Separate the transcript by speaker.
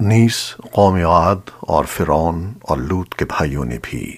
Speaker 1: نیس قوم عاد اور فرعون اور لوت کے بھائیوں نے بھی۔